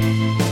Bye.